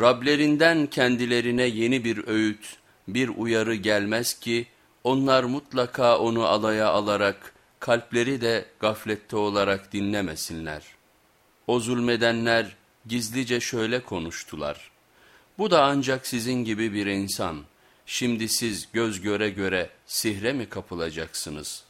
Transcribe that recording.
Rablerinden kendilerine yeni bir öğüt, bir uyarı gelmez ki onlar mutlaka onu alaya alarak kalpleri de gaflette olarak dinlemesinler. O zulmedenler gizlice şöyle konuştular. Bu da ancak sizin gibi bir insan. Şimdi siz göz göre göre sihre mi kapılacaksınız?''